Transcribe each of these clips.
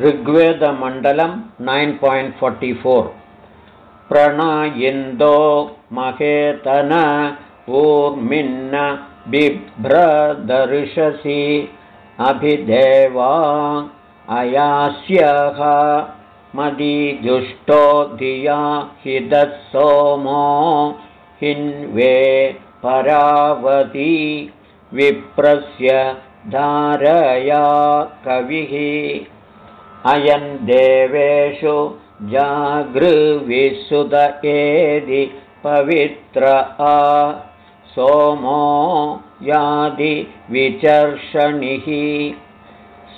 ऋग्वेदमण्डलं nine point forty four. प्रणयिन्दो महेतन ऊर्मिन्न बिभ्रदर्शसि अभिदेवा अयास्यः मदीजुष्टो धिया हिदः सोमो हिन्वे परावती विप्रस्य धारया कविः अयं देवेषु जागृविसुत एदि पवित्र आ। सोमो यादिविचर्षणिः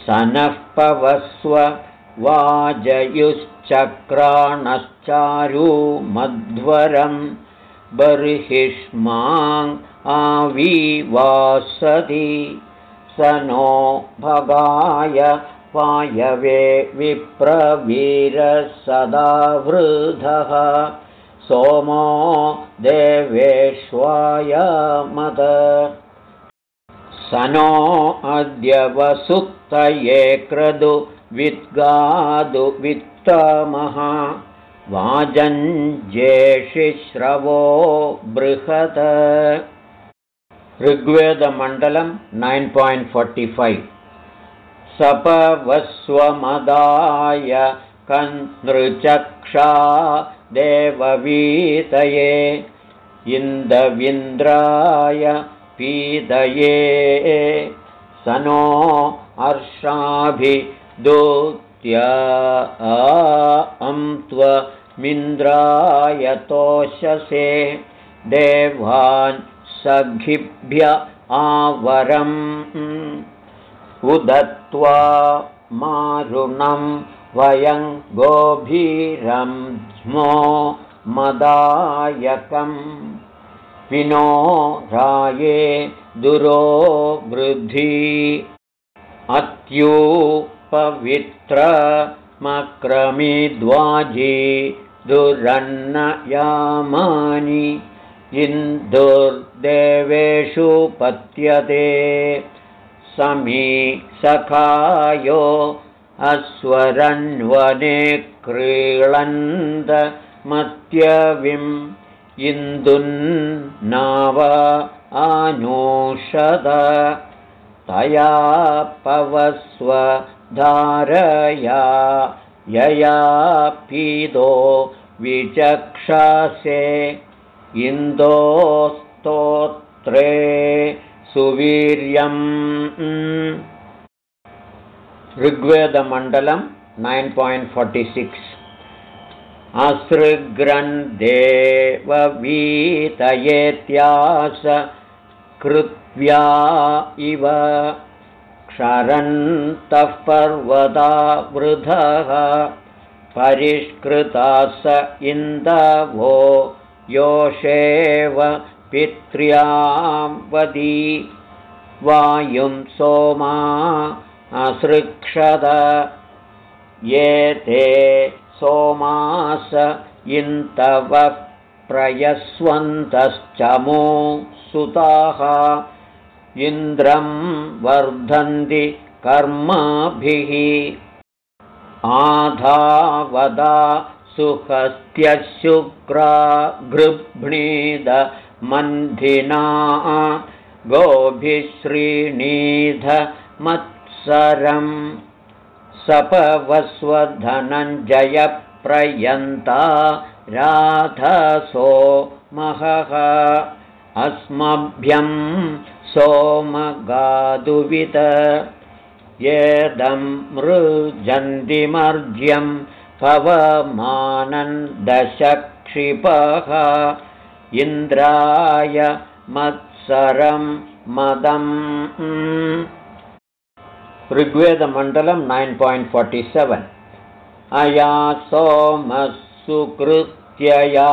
सनः पवस्व वाजयुश्चक्राणश्चारू मध्वरं बर्हिष्माङ् आविवासति स नो भगाय वायवे विप्रवीरसदावृधः। सोमो देवेश्वाय मद। स नो अद्य वसुत्तये क्रदु विद्गादु वित्तमः। वाजञ्जेषिश्रवो बृहत्। ऋग्वेदमण्डलं नैन् पायिण्ट् फोर्टि फैव् सपवस्वमदाय कन्दृचक्षा देववीतये इन्दविन्द्राय पीतये स नो हर्षाभिदूत्य त्वमिन्द्राय तोषसे देवान् सखिभ्य आवरम् उदत्वा मारुणं वयं गोभीरं स्मो मदायकं विनो राये दुरो वृद्धि अत्युपवित्रमक्रमिद्वाजी दुरन्नयामानि। इन्दुर्देवेषु पत्यते समी सखायो अस्वरन्वने क्रीळन्दमत्यविम् इन्दुन्नाव आनूषद तया पवस्व धारया यया पीदो विचक्षासे इन्दोस्तोत्रे सुवीर्यम्। ऋग्वेदमण्डलं नैन् पायिण्ट् फोर्टि सिक्स्। असृग्रन्देववीतयेत्यास कृत्व्या इव क्षरन्तः पर्वता वृधः परिष्कृता स इन्दवो योषेव पित्र्यावदी वायुं सोमा असृक्षद। ये ते सोमास इन्तवः प्रयस्वन्तश्चमो सुताः। इन्द्रं वर्धन्ति कर्माभिः। आधावदा सुहस्त्यशुक्रा गृह्णीदमन्धिना गोभिश्रीणीध मत्सरं सपवस्वधनञ्जयप्रयन्ता राधसो महः अस्मभ्यं सोमगादुवित येदं मृजन्तिमर्ज्यं पवमानन्दशक्षिपः इन्द्राय मत्सरं मदम्। ऋग्वेदमण्डलं नैन् पायिण्ट् फोर्टि सेवेन्। अया सोमसुकृत्यया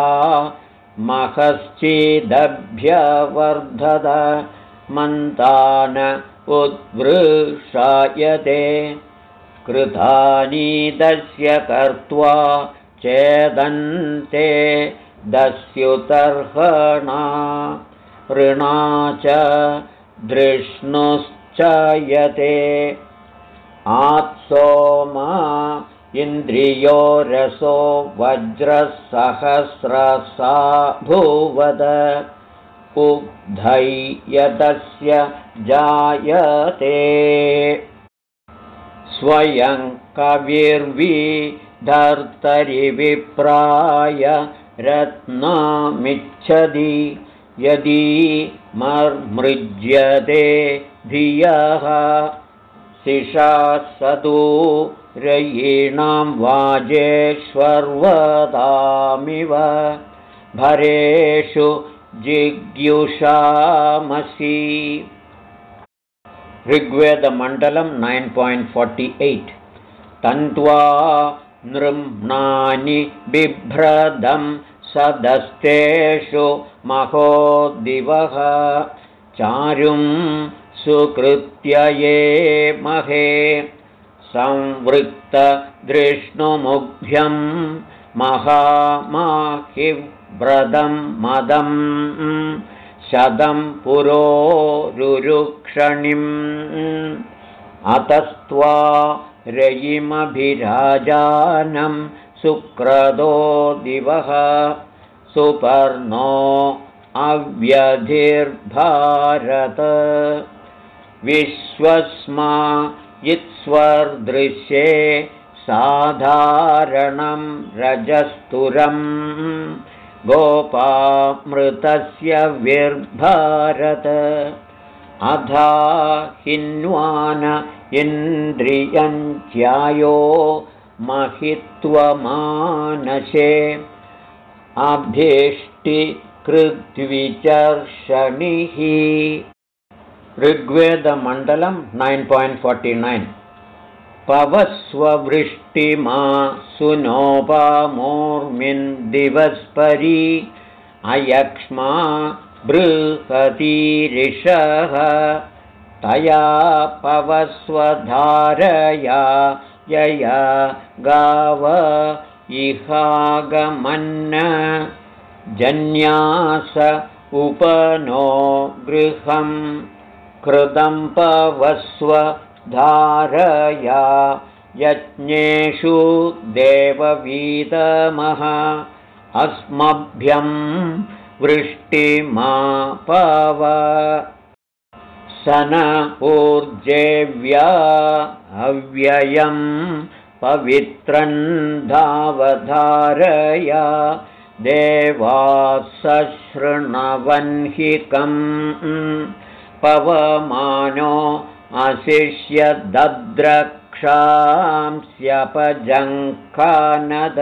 महश्चिदभ्यवर्धत मन्तान उद्वृषायते। कृतानीदस्य कर्त्वा चेदन्ते दस्युतर्हणा। ऋणा च दृष्णुश्च यते आत्सोमा इन्द्रियो रसो वज्रसहस्रसा भूवद। उद्धय्यतस्य जायते। स्वयं कविर्विधर्तरिविप्राय रत्नामिच्छति यदि मर्मृज्यते धियः शिषासदू रयीणां वाजेष्वर्वदामिव भरेषु जिज्ञुषामसि। ऋग्वेदमण्डलं नैन् पायिण्ट् फोर्टि एय्ट्। तन्त्वा नृम्णानि बिभ्रदं सदस्तेषु महोदिवः चारुं सुकृत्य ये महे संवृत्तदृष्णुमुभ्यं महामाहिव्रतं मदं शतं पुरोरुरुक्षणिम्। अतस्त्वा रयिमभिराजानं सुक्रदो दिवः सुपर्णो अव्यधिर्भारत। विश्वस्मा इत्स्वर्दृश्ये साधारणं रजस्तुरं गोपामृतस्य विर्भारत। अधा हिन्वान इन्द्रियञ्च्यायो महित्वमानशे अभीष्टिकृद्विचर्षणिः। ऋग्वेदमण्डलं नैन् पायिण्ट् फोर्टि नैन्। पवस्ववृष्टिमा सुनोपामोर्मिन् दिवस्परी अयक्ष्मा बृहतीरिषः तया पवस्वधारया यया गाव इहागमन्न जन्यास उपनो गृहम् कृतं पवस्व धारया यज्ञेषु देववीतमः अस्मभ्यं वृष्टिमा पव स न ऊर्जेव्या अव्ययं पवित्रं धावधारया देवासशृणवह्निकम् पवमानो अशिष्यद्रक्षांस्यपजङ्खानद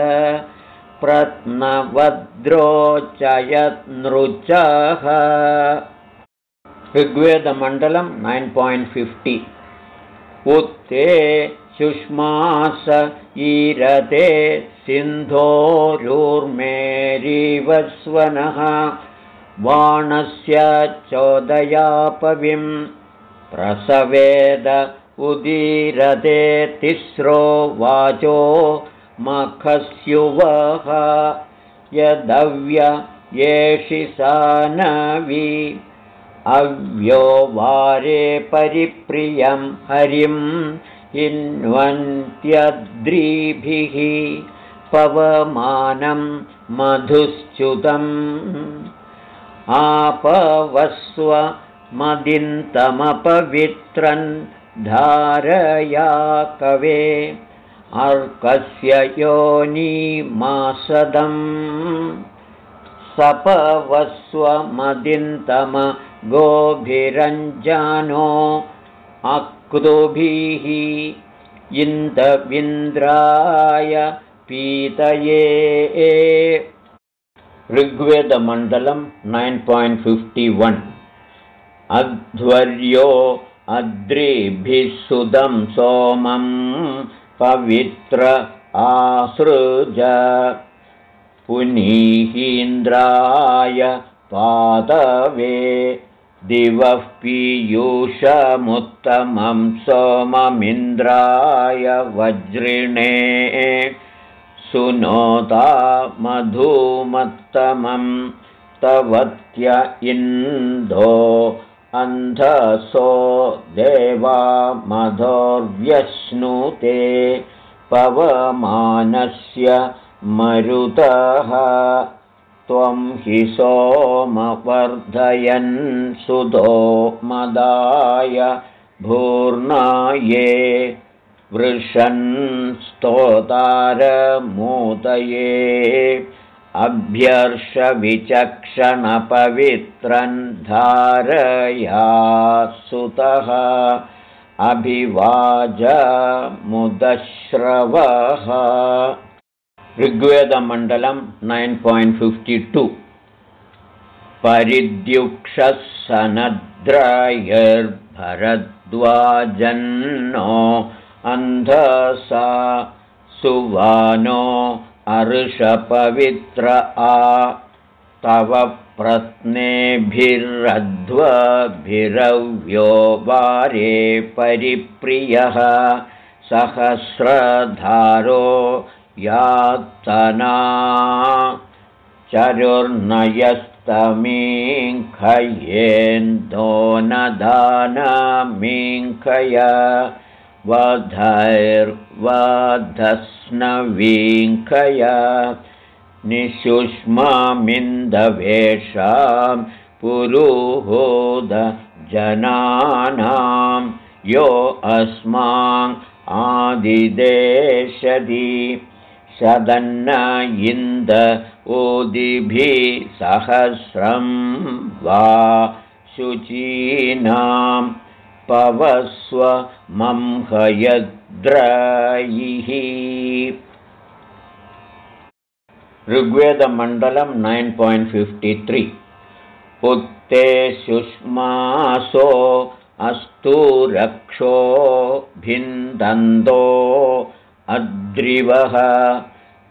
प्रत्नवद्रोचयन्नृचः ऋग्वेदमण्डलं नैन् पायिण्ट् फिफ्टि। उत्ते शुष्मास ईरते सिन्धोरूर्मेरिवस्वनः बाणस्य चोदयापविं प्रसवेद उदीरते तिस्रो वाचो मखस्युवः यदव्य येषि सानवि अव्यो वारे परिप्रियं हरिं हिन्वन्त्यद्रिभिः पवमानं मधुश्च्युतम् आपवस्वमदिन्तमपवित्रन् धारया कवे अर्कस्य योनिमासदम् सपवस्वमदिन्तमगोभिरञ्जानो अक्तुभिः इन्दविन्द्राय पीतये। ऋग्वेदमण्डलं नैन् पायिण्ट् फिफ्टि वन्। अध्वर्यो अद्रिभिः सुदं सोमं पवित्र आसृज। पुनीहीन्द्राय पादवे दिवः पीयूषमुत्तमं सोममिन्द्राय वज्रिणे सुनोता मधुमत्तमं तवत्य इन्दो अन्धसो देवा मधोर्व्यश्नुते पवमानस्य मरुतः त्वं हि सोमवर्धयन् सुतो मदाय भूर्णाये वृषन् स्तोतारमोदये अभ्यर्षविचक्षणपवित्रन् धारया सुतः अभिवाजमुदश्रवः ऋग्वेदमण्डलं नैन् पायिण्ट् फिफ्टि टु। परिद्युक्षः सनद्रायर्भरद्वाजन्नो अन्धसा सुवानो अर्षपवित्र आ तव प्रत्नेभिरध्वभिरव्यो वारे परिप्रियः सहस्रधारो यातना चरुर्नयस्तमीङ्खयेन्दो न निशुष्मामिन्दवेषां पुरुहोदजनानां यो अस्मान् आदिदेशदि सदन्न इन्द उदिभिः सहस्रं वा शुचीनां पवस्व मंहयद्रयिः ऋग्वेदमण्डलं नैन् पायिण्ट् फिफ्टि त्रि उत्ते शुष्मासो अस्तु रक्षो भिन्दन्तो अद्रिवः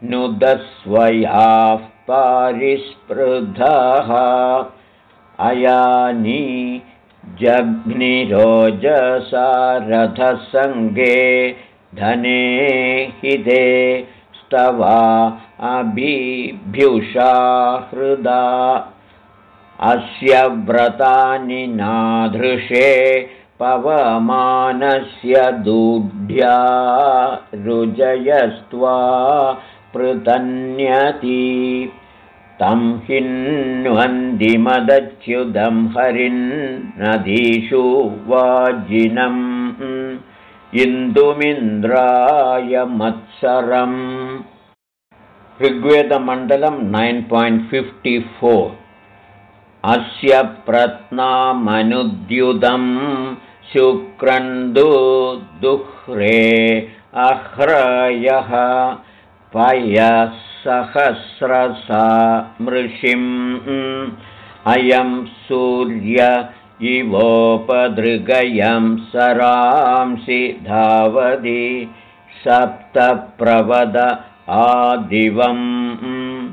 नुदस्वयाः पारिस्पृधः अयानि जग्निरोजसारथसङ्गे धने हिते स्तवा अभिभ्युषा हृदा। अस्य व्रतानि नाधृषे पवमानस्य दूढ्या रुजयस्त्वा पृतन्यति। तं हिन्वन्दिमदच्युदं हरिन्नदीषु वाजिनम् इन्दुमिन्द्राय मत्सरम्। ऋग्वेदमण्डलं नैन् पायिण्ट् फिफ्टि फोर्। अस्य प्रत्नामनुद्युतं शुक्रन्दु दुह्रे अह्रयः पयसहस्रसा मृषिम्। अयं सूर्य इवोपदृगयं सरांसि धावति सप्तप्रवद आदिवम्।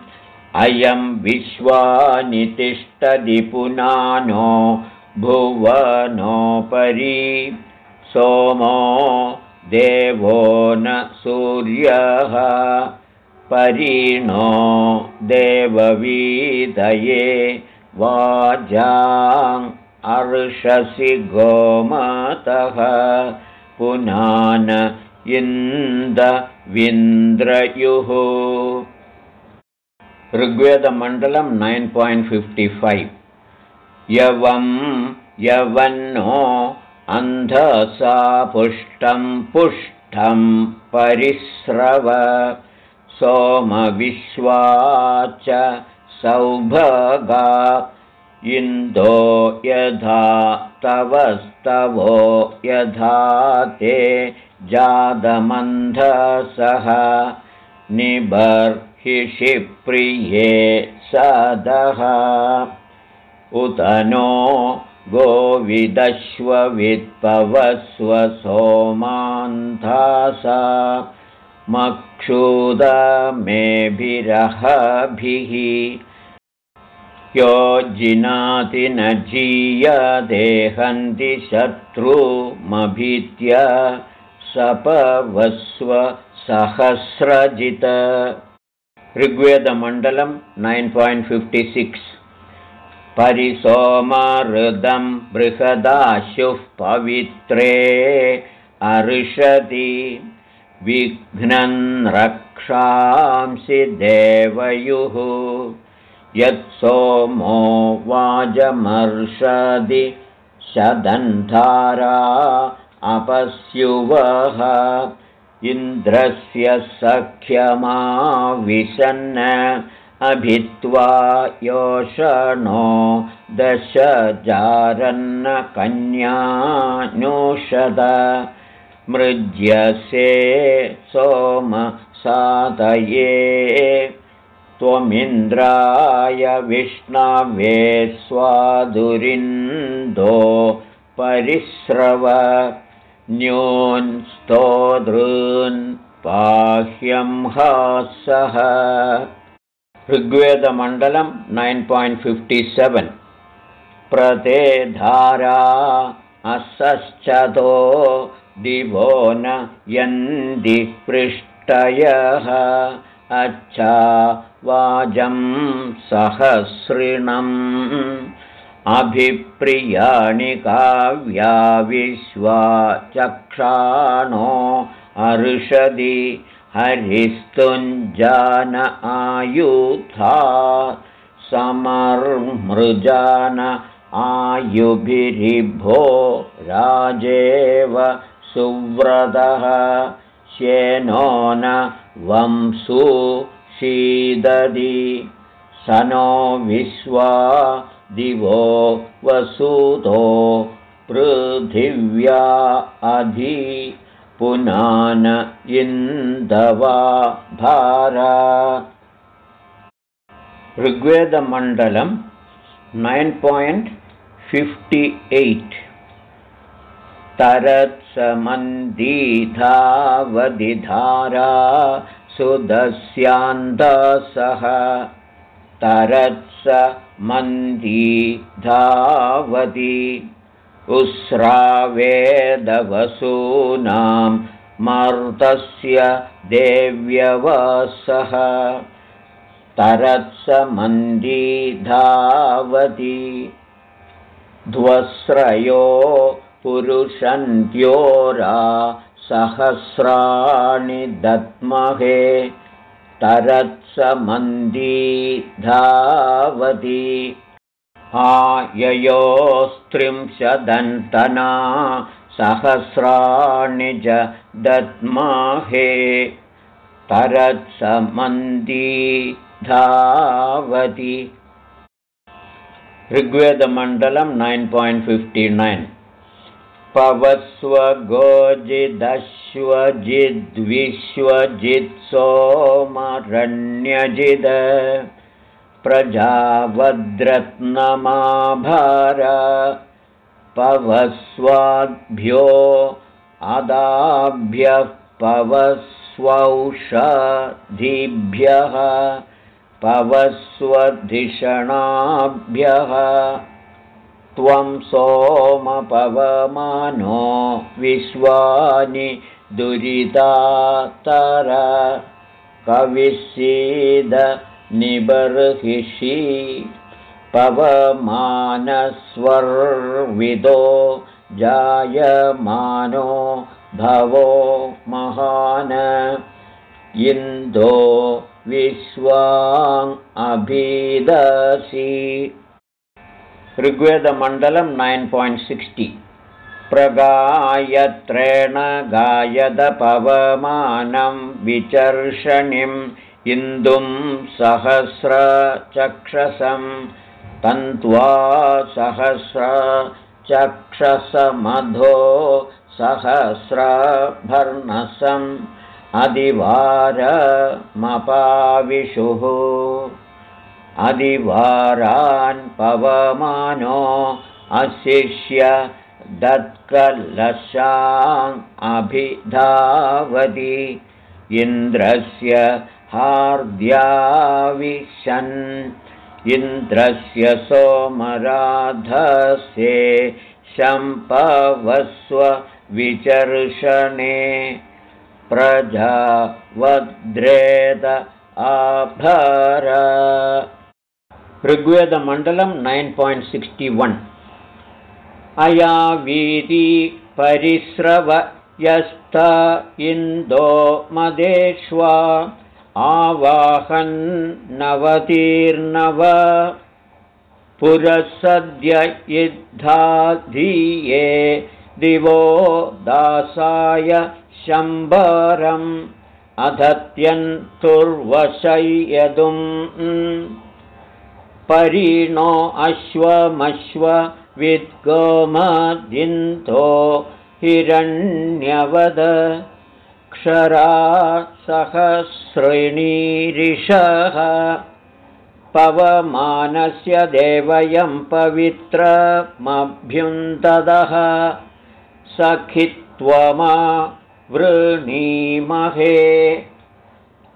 अयं विश्वानि तिष्ठति पुनानो भुवनोपरि सोमो देवो न सूर्यः परिणो देववीदये वाजाम् अर्षसि गोमतः पुनान इन्दविन्द्रयुः ऋग्वेदमण्डलं नैन् पायिण्ट् फिफ्टि फैव् यवं यवन्नो अन्धसा पुष्टं पुष्टं परिस्रव। सोमविश्वा च सौभगा। इन्दो यथा तवस्तवो यथा ते जातमन्धसः निबर्हिषिप्रिये सदः उत नो गोविदश्ववित्पवस्वसोमान्धासा मक्षुदमेभिरहभिः यो जिनाति न जीयदेहन्ति शत्रुमभीत्य सपवस्व सहस्रजित ऋग्वेदमण्डलं नैन् पायिण्ट् फिफ्टि सिक्स् परिसोमहृदं बृहदाशुः पवित्रे अर्षति। विघ्नं रक्षांसि देवयुः। यत्सोमो वाजमर्षदि शदन्धारा अपस्युवः। इन्द्रस्य सख्यमाविशन् अभित्वा योषणो दशजारन्नकन्यानुषद। मृज्यसे सोमसादये त्वमिन्द्राय विष्णवे स्वादुरिन्दो परिस्रव। न्योन्स्तोदृन् पाह्यं हासः ऋग्वेदमण्डलं नैन् पायिण्ट् फिफ्टि सेवेन्। प्रते धारा असश्चतो दिवो न यन्दि पृष्टयः अच्छा वाजं सहस्रिणम्। अभिप्रियाणि काव्या विश्वा चक्षाणो अर्षदि हरिस्तुञ्जान आयुथा समर्मृजान आयुभिरिभो राजेव सुव्रतः श्येनो न वंसु शीददि स नो विश्वा दिवो वसुतो पृथिव्या अधि पुनान इन्दवा भारा। ऋग्वेदमण्डलं नैन् पायिण्ट् फिफ्टि एय्ट् तरत्समन्दीधावधिधारा सुदस्यान्तसः तरत्स मन्दी धावति उस्रावेदवसूनां मर्तस्य देव्यवसः। तरत्समन्दी धावति ध्वस्रयो पुरुषन्त्योरा सहस्राणि दत्महे तरत्समन्दी धावति आययोस्त्रिंशदन्तना सहस्राणि च दद्महे तरत्समन्दी धावति ऋग्वेदमण्डलं नैन् पायिण्ट् फिफ्टि नैन्। पवस्वगोजिदश्वजिद्विश्वजित्सोमरण्यजिद प्रजावद्रत्नमाभार पवस्वाभ्यो अदाभ्यः पवस्वौषधिभ्यः पवस्वधिषणाभ्यः त्वं सोमपवमानो विश्वानि दुरितातर कविसीद निबर्हिषि पवमानस्वर्विदो जायमानो भवो महान इन्दो विश्वाङ्गीदसि ऋग्वेदमण्डलं नैन् पायिण्ट् सिक्स्टि। प्रगायत्रेण गायदपवमानं विचर्षणिम् इन्दुं सहस्रचक्षसं तन्त्वा सहस्रचक्षसमधो सहस्रभर्णसम् अधिवारमपाविशुः। अधिवारान् पवमानो अशिष्य अभिधावति। इन्द्रस्य हार्द्याविशन् इन्द्रस्य सोमराधसे शम्पवस्व विचर्षणे प्रजावद्रेद आभर। ऋग्वेदमण्डलं नैन् पायिण्ट् सिक्स्टि वन्। अया वीति परिस्रव यस्त इन्दो मदेष्वा आवाहन्नवतीर्नव पुरसद्य धीये दिवो दासाय शम्बरम् अधत्यन्तुर्वशय्यदुम्। परिणो अश्वमश्व विद्गोमदिन्तो हिरण्यवद क्षरा सहस्रिणीरिषः पवमानस्य देवयं पवित्रमभ्युन्तदः सखित्वमा वृणीमहे।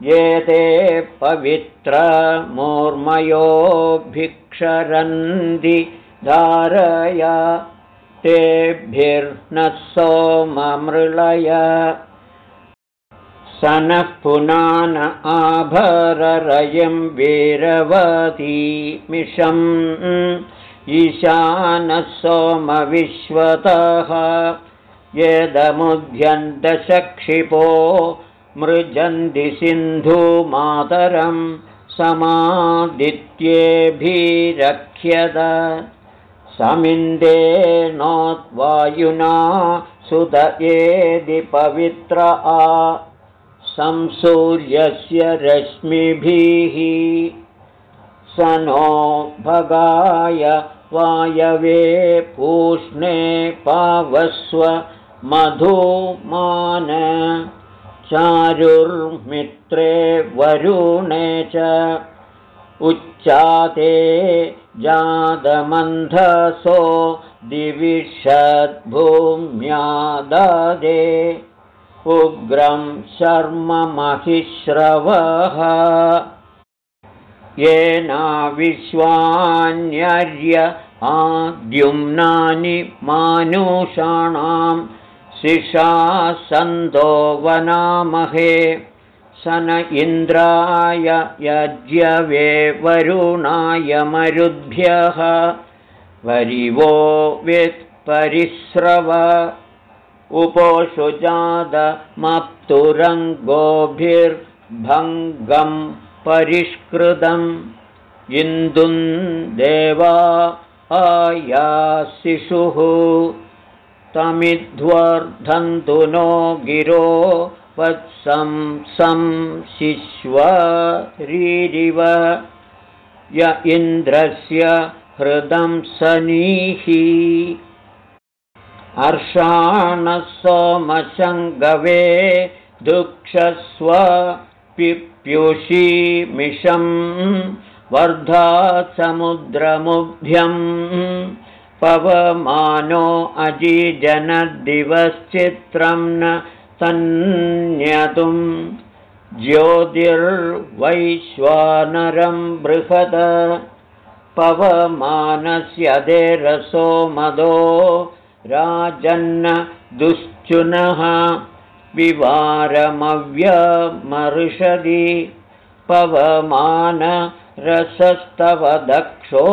ये ते पवित्रमूर्मयोभिक्षरन्ति धारय तेभिर्नः सोममृळय स नः पुनान आभररयं वीरवतीमिषम् ईशानः सोमविश्वतः यदमुध्यन्तशक्षिपो मृजन्ति सिन्धुमातरं समादित्येभिरक्ष्यत समिन्दे नोद्वायुना सुत एदि पवित्र आ संसूर्यस्य रश्मिभिः। स नो भगाय वायवे पूष्णे पावस्व मधुमान। चारुर्मित्रे वरुणे च उच्चाते जातमन्धसो दिविषद्भूम्याददे उग्रं शर्ममहिश्रवः येना विश्वान्यर्य आद्युम्नानि मानुषाणां शिशासन्दो वनामहे। स न इन्द्राय यज्ञवे वरुणाय मरुद्भ्यः। वरिवो वित्परिस्रव उपोषुजादमप्तुरङ्गोभिर्भङ्गं परिष्कृतम् इन्दुं देवा आयाशिशुः तमिध्वर्धन्तु नो गिरो वत्सं शिश्वरीरिव य इन्द्रस्य हृदं सनीहि अर्षाणः सोमशङ्गवे दुक्षस्व पिप्युषीमिषम् वर्धा समुद्रमुभ्यम् पवमानो अजीजनदिवश्चित्रं न तन्यतुं ज्योतिर्वैश्वानरं बृहद पवमानस्य देरसो मदो राजन्न दुश्चुनः विवारमव्यमर्षदि पवमान रसस्तव दक्षो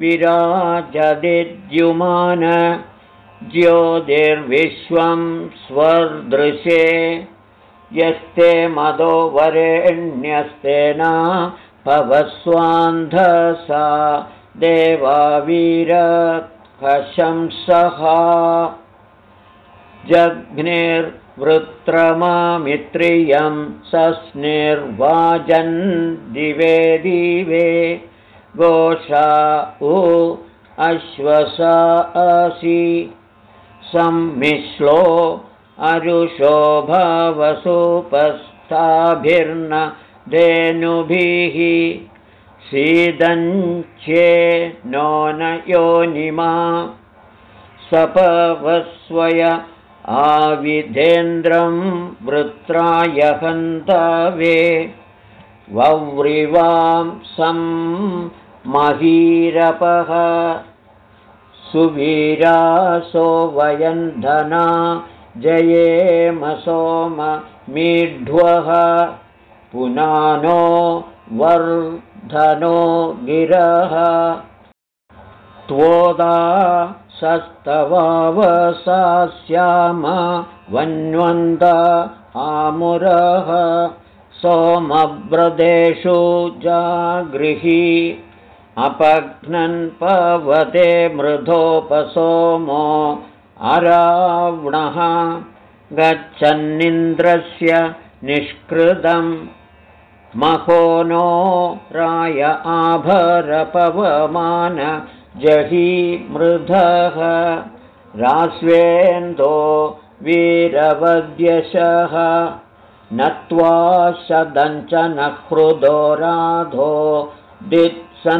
विराजदिद्युमान ज्योतिर्विश्वं स्वर्दृशे यस्ते मदो वरेण्यस्तेना पवस्वान्धसा देवावीरकशंसः जग्निर्वृत्रमामित्रियं सस्निर्वाजन् दिवे दिवे। गोषा उ अश्वसासि सम्मिश्लो अरुषो भवसुपस्थाभिर्न धेनुभिः सीदञ्चे नो न योनिमा। सपवस्वय आविधेन्द्रं वृत्राय हन्तवे। वव्रिवां सं महीरपः। सुवीरासो वयन्धना मीढ्वः। पुनानो वर्धनो गिरः त्वोदा सस्तवावसा स्याम वन्वन्द आमुरः सोमव्रदेषु जागृही अपघ्नन् पवते मृधोपसोमो अरावणः गच्छन्निन्द्रस्य निष्कृतं महो नो राय आभरपवमान जही मृधः रास्वेन्दो वीरवद्यशः नत्वा शदञ्चनहृदो राधो दित्सन्तमामीनन्न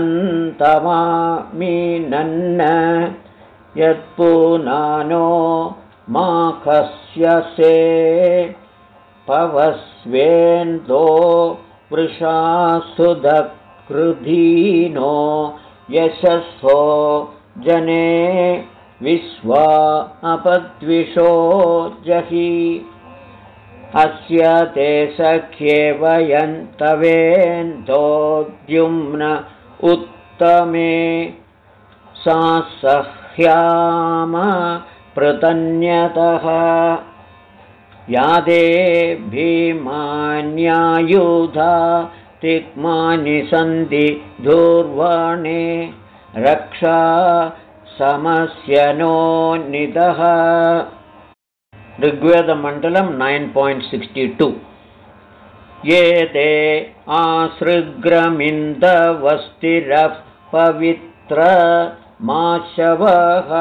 यत्पुनानो माखस्यसे पवस्वेन्दो वृषासुदकृधीनो यशस्वो जने विश्वा अपद्विषो जहि। अस्य ते सख्ये वयन्तवेन्दोद्युम्न उत्तमे सा सह्याम पृतन्यतः यादे भीमान्यायुधा तिक्मानि सन्ति दूर्वाणे। रक्षा समस्य नो निदः। ऋग्वेदमण्डलं नैन् पायिण्ट् सिक्स्टि टु। ये ते आसृग्रमिन्दवस्तिरः पवित्रमाशवः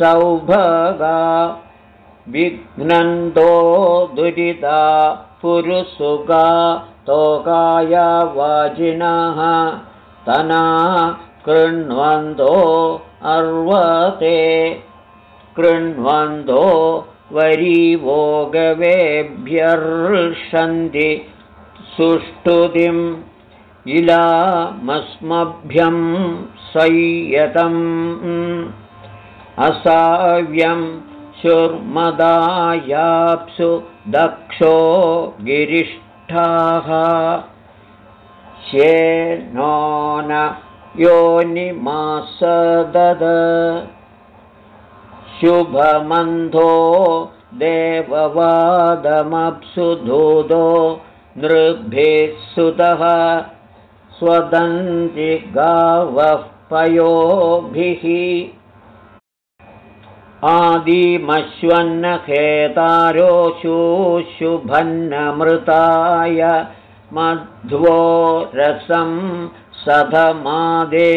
विश्वान्यभिसौभगा विघ्नन्दो दुरिता पुरुसुगा तोकाया वाजिनः। तना कृण्वन्दो अर्वते। कृण्वन्दो वरीवोगवेभ्यर्षन्ति सुष्ठुतिम् इलामस्मभ्यं संयतम् असाव्यं शुर्मदायाप्सु दक्षो गिरिष्ठाः। श्येनो न योनिमासदद। शुभमन्धो देववादमप्सु धूदो नृभिः सुतः स्वदन्ति गावः पयोभिः आदिमश्वन्नखेतारोशुशुभन्नमृताय मध्वो रसं सधमादे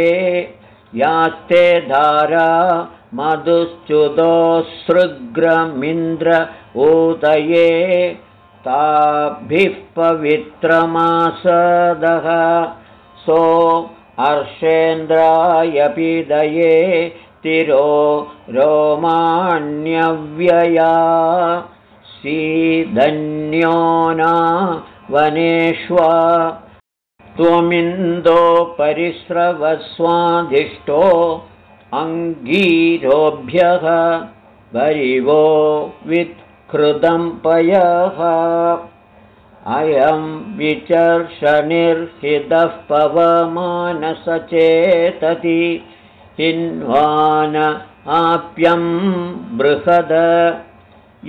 यास्ते धारा मधुश्च्युतोऽसृग्रमिन्द्र ऊतये ताभिः पवित्रमासदः सो अर्षेन्द्रायपिदये तिरो रोमाण्यव्यया सीधन्यो न वनेष्वा त्वमिन्दो परिस्रवस्वाधिष्ठो अङ्गीरोभ्यः वित्कृतं पयः अयं विचर्षनिर्हितः पवमानसचेतति हिन्वान आप्यं बृहद।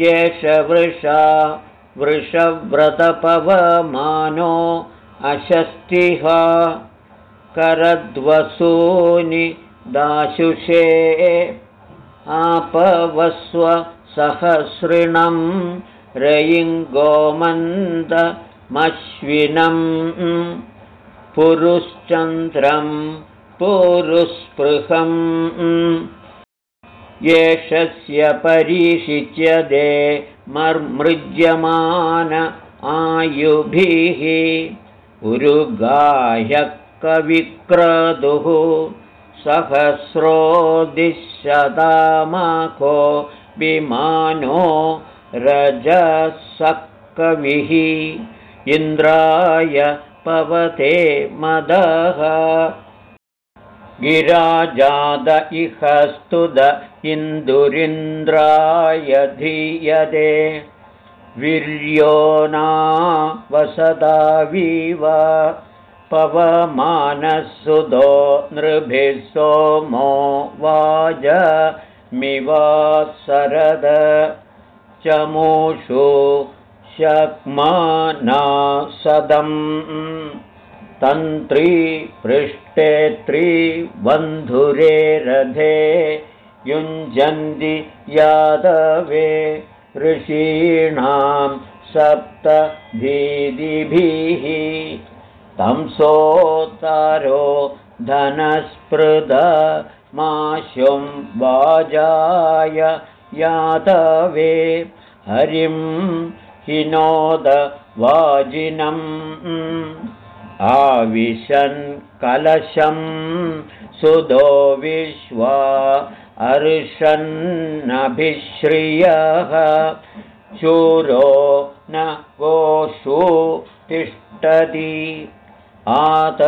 एष वृषा वृषव्रतपवमानो अशस्तिः। करद्वसूनि दाशुषे आपवस्व सहस्रिणं रयिङ्गोमन्दमश्विनं पुरुश्चन्द्रं पुरुस्पृहम्। एषस्य परीषिच्यते मर्मृज्यमान आयुभिः। उरुगाह्यः कविक्रदुः सहस्रोदिशदामको विमानो रजसकविः इन्द्राय पवते मदः गिराजाद इह स्तुद इन्दुरिन्द्राय धीयते। वीर्यो न वसदावीव पवमानसुदो नृभिः सोमो वाज मिवासरद चमूषु शक्मानासदम् तन्त्री पृष्ठे त्रिबन्धुरे रथे युञ्जन्ति यादवे ऋषीणां सप्तभीदिभिः तं सोतारो धनस्पृदमाशुं वाजाय यादवे हरिं हिनोदवाजिनम् आविशन् कलशं सुदो विश्वा अर्षन्नभिश्रियः। शूरो न गोषु तिष्ठति। आत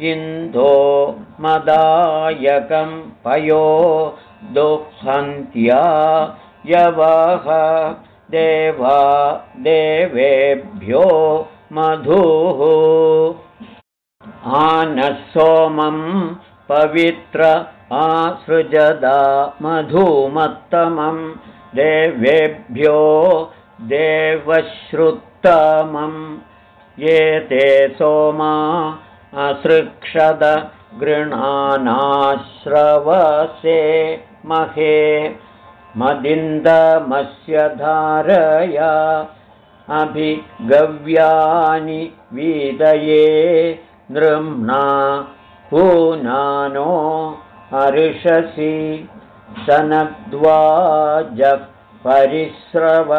इन्दो मदायकं पयो दुःखन्त्या यवः। देवा देवेभ्यो मधुः आनः सोमं पवित्र आसृजदा मधुमत्तमं देवेभ्यो देवश्रुत्तमं ये ते सोमा असृक्षद गृणानाश्रवसे महे मदिन्दमस्य धारया अभिगव्यानि वीदये नृम्णा पूनानो हर्षसि सनद्वाजः परिस्रव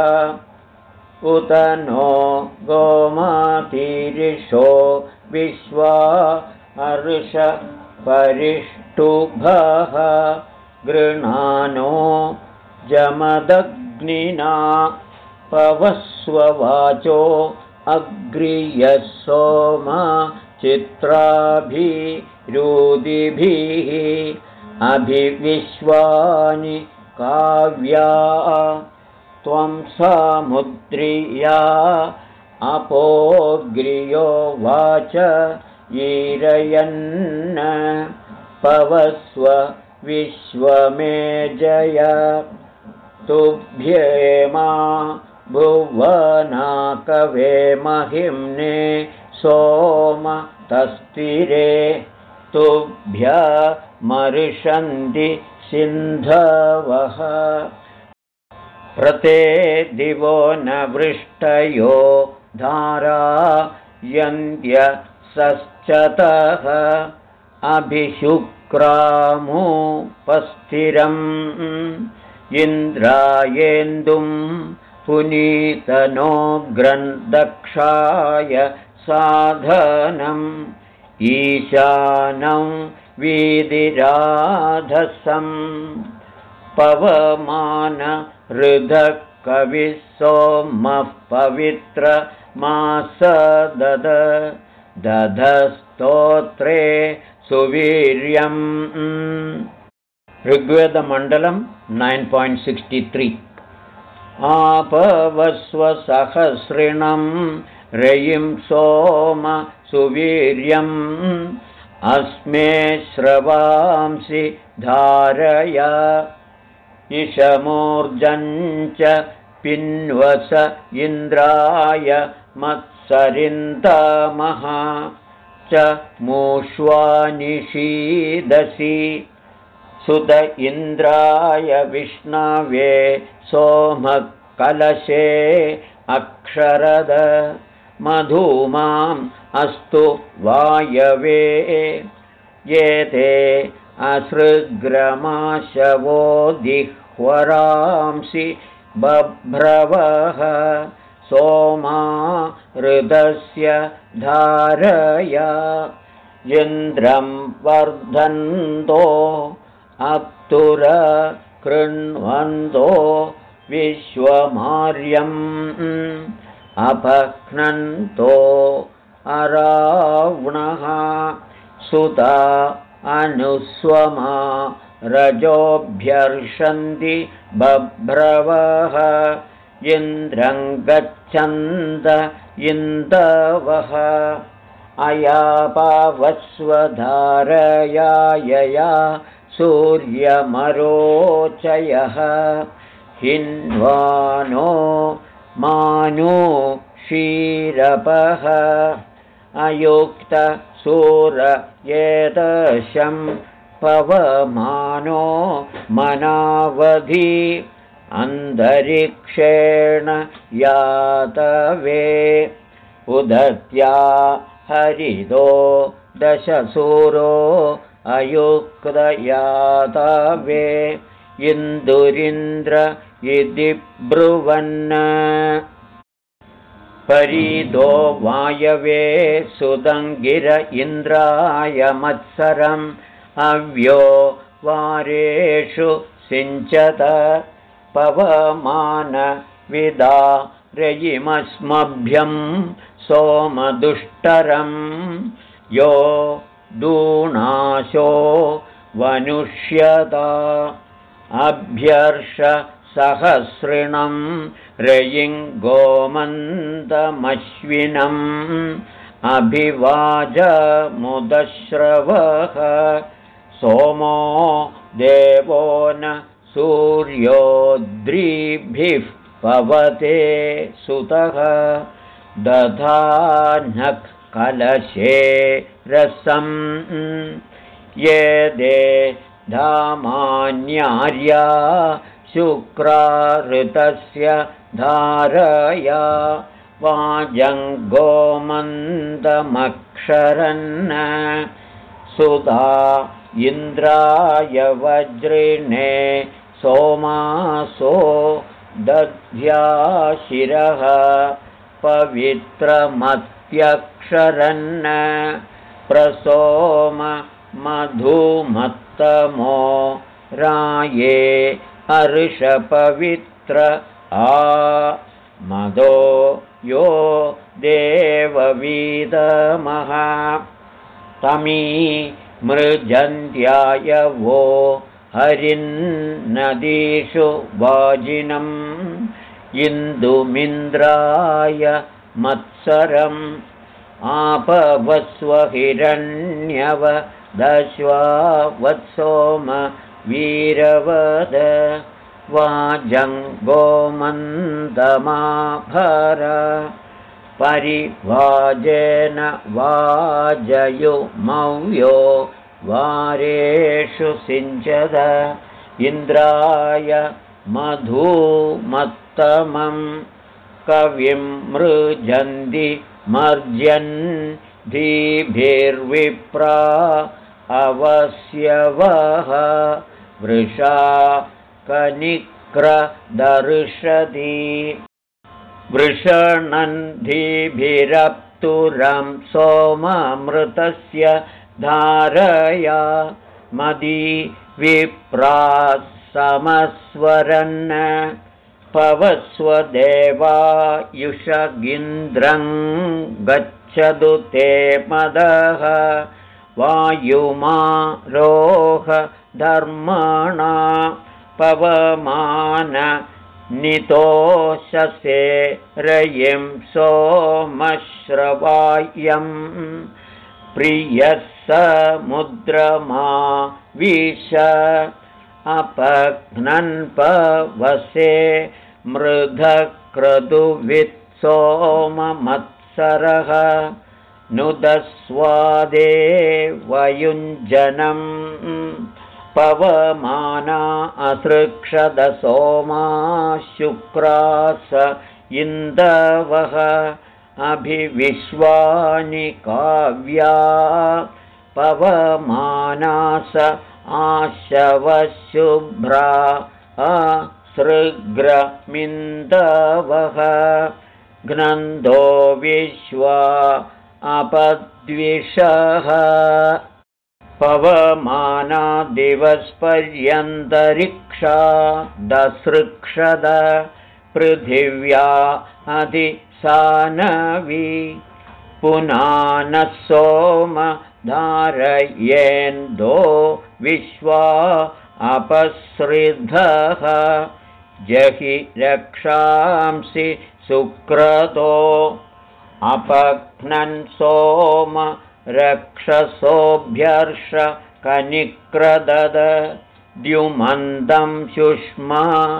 उत नो गोमातीरिषो विश्वा हर्षपरिष्टुभः गृणानो जमदग्निना पवस्ववाचो अग्रियः सोम चित्राभिरुदिभिः अभिविश्वानि काव्या त्वं सामुद्रिया अपोग्रियो वाच ईरयन् पवस्व विश्वमे जय तुभ्येमा भुवनाकवे महिम्ने सोम तस्तिरे तुभ्यमर्षन्ति सिन्धवः। प्रते दिवो न वृष्टयो धारा यन्त्यसश्चतः अभिशुक्रामुपस्थिरम्। इन्द्रायेन्दुं पुनीतनो ग्रन्दक्षाय साधनम् ईशानं वीदिराधसं पवमान हृदः कविः सोमः पवित्रमासदद दधस्तोत्रे सुवीर्यम्। ऋग्वेदमण्डलं नैन् पायिण्ट् सिक्स्टि त्री आपवस्वसहस्रिणं रयिं सोम सुवीर्यम् अस्मे श्रवांसि धारय। इषमूर्जञ्च पिन्वस इन्द्राय मत्सरिन्दमः च मूष्वानिषीदसि सुत इन्द्राय विष्णवे सोमः कलशे अक्षरद मधुमाम् अस्तु वायवे। ये ते असृग्रमाशवो दिह्वरांसि बभ्रवः सोमा हृदस्य धारय। इन्द्रं वर्धन्तो अप्तुर कृण्वन्तो विश्वमार्यम्। अपह्नन्तो अरावणः सुता अनुस्वमा रजोऽभ्यर्षन्ति बभ्रवः। इन्द्रं गच्छन्त इन्दवः। अयापावस्वधारयायया सूर्यमरोचयः। हिन्वानो मानो क्षीरपः। अयुक्तसूरयेदशं पवमानो मनावधि। अन्तरिक्षेण यातवे। उदत्या हरिदो दशसूरो अयुक्तयातवे इन्दुरिन्द्र इति ब्रुवन् परीदो वायवे सुदङ्गिर इन्द्राय मत्सरम् अव्यो वारेषु सिञ्चत पवमानविदा रयिमस्मभ्यं सोमदुष्टरं यो दूणाशो वनुष्यता। अभ्यर्ष सहस्रिणं रयिङ्गोमन्दमश्विनम् अभिवाजमुदश्रवः सोमो देवो न सूर्योद्रिभिः पवते सुतः। दधानः कलशे रसं ये दे धामान्यार्या शुक्राऋतस्य धारया वाजङ्गोमन्दमक्षरन् सुधा इन्द्राय वज्रिणे सोमासो दध्याशिरः पवित्रमत्यक्षरन् प्रसोम मधुमत्तमो राये हर्षपवित्र आ मदो यो देववीदमः तमी मृजन्त्याय वो हरिन्नदीषु वाजिनम्। इन्दुमिन्द्राय मत्सरम् आपवस्वहिरण्यव दश्वा वत्सोम वीरवद वाजङ्गोमन्दमाभर परिवाजेन वाजयुमव्यो वारेषु सिञ्चद इन्द्राय मधुमत्तमं कविं मृजन्ति मर्जन् धीभिर्विप्रा अवस्यवः वृषा कनिक्रदर्शति। वृषणन्धिभिरप्तुरं सोममृतस्य धारया मदी विप्रासमस्वरन् पवस्वदेवायुषगिन्द्रं गच्छतु ते मदः। वायुमारोह धर्मणा पवमान नितोषसे रयिं सोमश्रवायं। प्रियः समुद्रमा विश अपघ्नन्पवसे मृधक्रतुवित्सोममत्सरः नुदस्वादे वयुञ्जनम् पवमाना असृक्षदसोमा शुक्रास इन्दवः अभिविश्वानि काव्या पवमानास आशवशुभ्रा असृग्रमिन्दवः घ्नन्दो विश्वा अपद्विषः। पवमानादिवस्पर्यन्तरिक्षा दसृक्षद पृथिव्या अधिसानवि। पुनानः सोम धारयेन्दो विश्वा अपसृधः जहि रक्षांसि सुक्रतो अपघ्नन् सोम रक्षसोऽभ्यर्ष कनिक्रदद द्युमन्दं शुष्मामुत्तमम्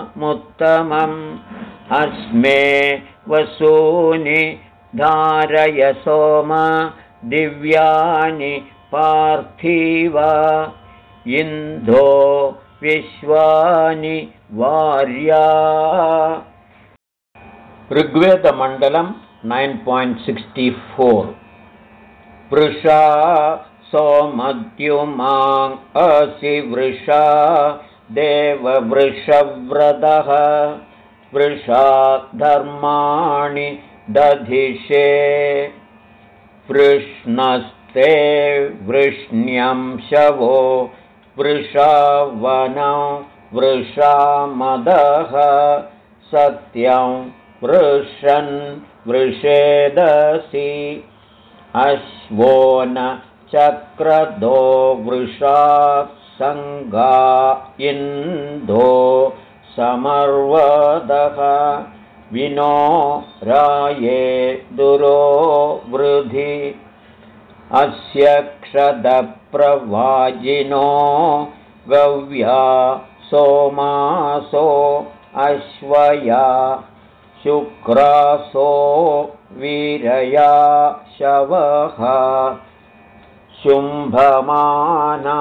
अस्मे वसूनि धारय सोम दिव्यानि पार्थिव इन्दो विश्वानि वार्या। ऋग्वेदमण्डलं नैन् पायिण्ट् सिक्स्टि फोर्। वृषा सोमद्युमाङ् असि वृषा देववृषव्रतः। वृषा धर्माणि दधिषे। वृष्ण्यं शवो वृषावनं वृषामदः सत्यं वृषन् वृषेदसि। अश्वो न चक्रदो वृषा सङ्गा इन्दो समर्वदः। विनो राये दुरो वृधि अस्य क्षदप्रवाजिनो गव्या सोमासो अश्वया शुक्रासो वीरया शवः शुम्भमाना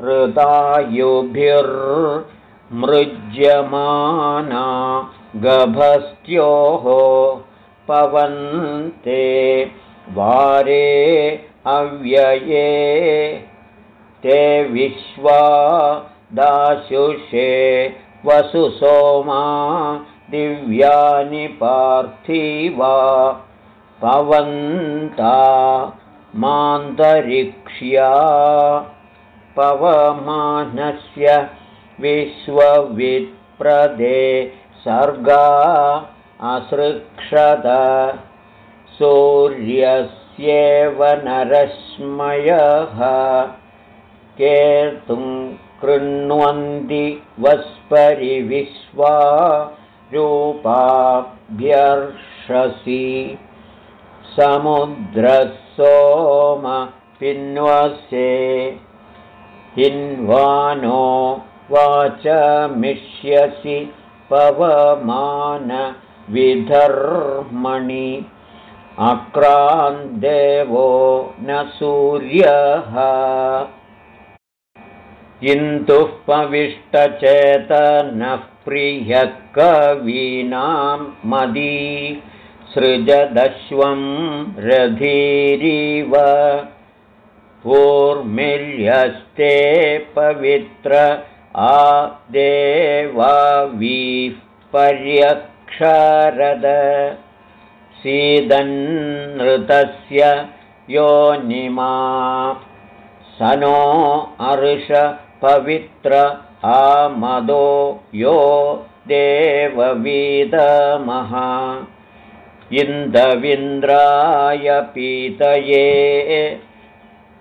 हृदायुभिर्मृज्यमाना गभस्त्योः पवन्ते वारे अव्यये ते विश्वा दाशुषे वसुसोमा दिव्यानि पार्थिवा। पवन्ता मान्तरिक्ष्या। पवमानस्य विश्ववित्प्रदे सर्गा असृक्षत सूर्यस्येव नरश्मयः केतुं कृण्वन्ति वस्परिविश्वा रूपाभ्यर्षसि। पिन्वसे हिन्वानो वाचमिष्यसि पवमानविधर्मणि अक्रान्देवो न सूर्यः। इन्दुः पविष्टचेतनः प्रियः कवीनां मदी सृजदश्वं रधीरिव पूर्मिर्यस्ते पवित्र आदेवावीः पर्यक्षरद सीदन्नृतस्य योनिमा। स नो अर्ष पवित्र आमदो यो देववीदमः। इन्दविन्द्राय पीतये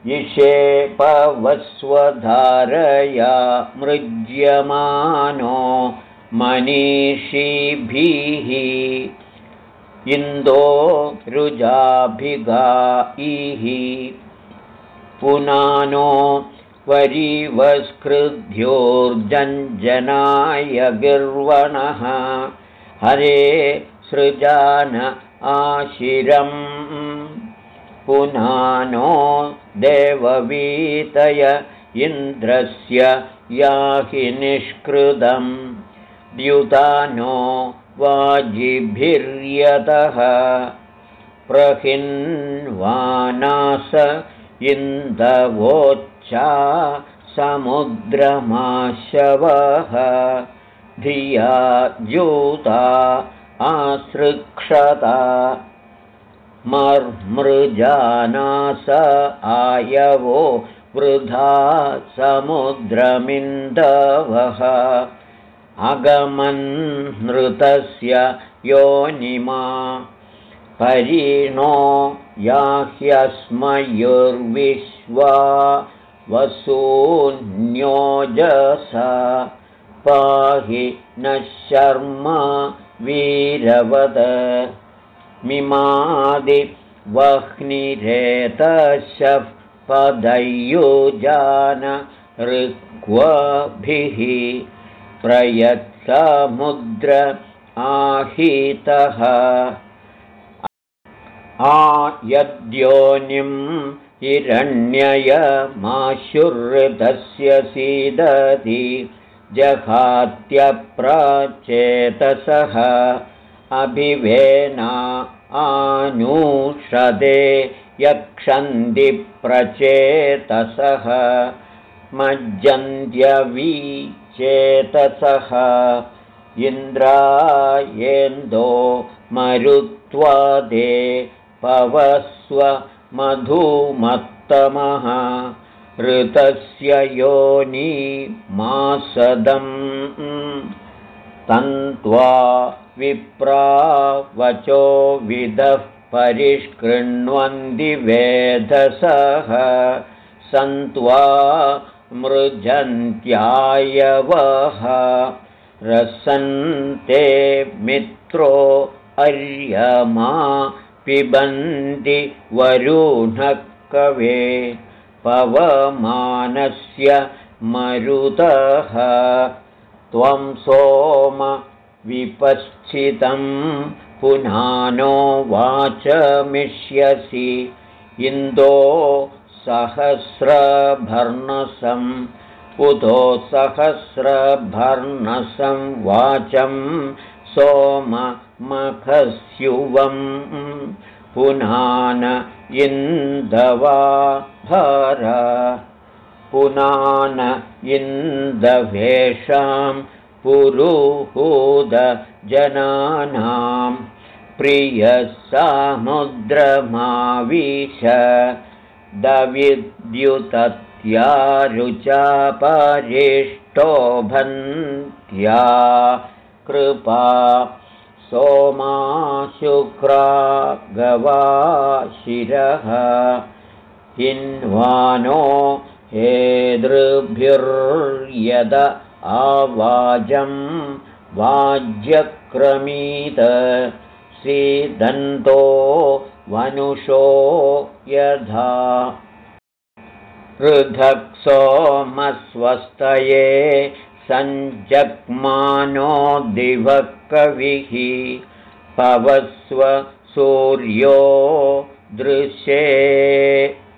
इषे पवस्वधारया मृज्यमानो मनीषिभिः इन्दो रुजाभिगायिः पुनानो वरीवस्कृध्योर्जञ्जनाय गिर्वणः हरे सृजान आशिरम्। पुनानो देववीतय इन्द्रस्य याहि निष्कृतं द्युतानो वाजिभिर्यतः प्रहिन्वानास इन्दवोच्चा समुद्रमाशवः धिया जूता आसृक्षता मर्मृजानास आयवो वृथा समुद्रमिन्दवः अगमन्नृतस्य योनिमा परिणो याह्यस्मयुर्विश्वा वसून्योजस पाहि न शर्म वीरवद मिमादिवह्निरेतशः पदयुजान ऋग्वभिः प्रयत्समुद्र आहितः। आयद्योनिम् हिरण्ययमाशुहृदस्य सीदति जहात्यप्रचेतसः। अभिवेना आनूषदे यक्षन्दिप्रचेतसः मज्जन्त्यवीचेतसः इन्द्रायेन्दो मरुत्वादे पवस्व मधुमत्तमः। ऋतस्य योनी मासदम्। तन्त्वा विप्रावचो विदः परिष्कृण्वन्दिवेधसः सन्त्वा मृजन्त्यायवः रसन्ते मित्रो अर्यमा पिबन्ति वरुणकवे पवमानस्य मरुतः त्वं सोम विपश्चितं पुनानो वाचमिष्यसि। इन्दो सहस्रभर्णसं उतो सहस्रभर्णसं वाचं सोममखस्युवम्। पुनान इन्दवा भर पुनान इन्दवेषां पुरुहूदजनानां। प्रियसमुद्रमाविश दविद्युतत्यारुचापरिष्टोभन्त्या कृपा सोमाशुक्रा गवाशिरः हिन्वानो हेदृभिर्यद आवाजं वाज्यक्रमीत सीदन्तो वनुषो यथा सोमस्वस्तये सञ्जग्मानो दिवः कविः पवस्व सूर्यो दृशे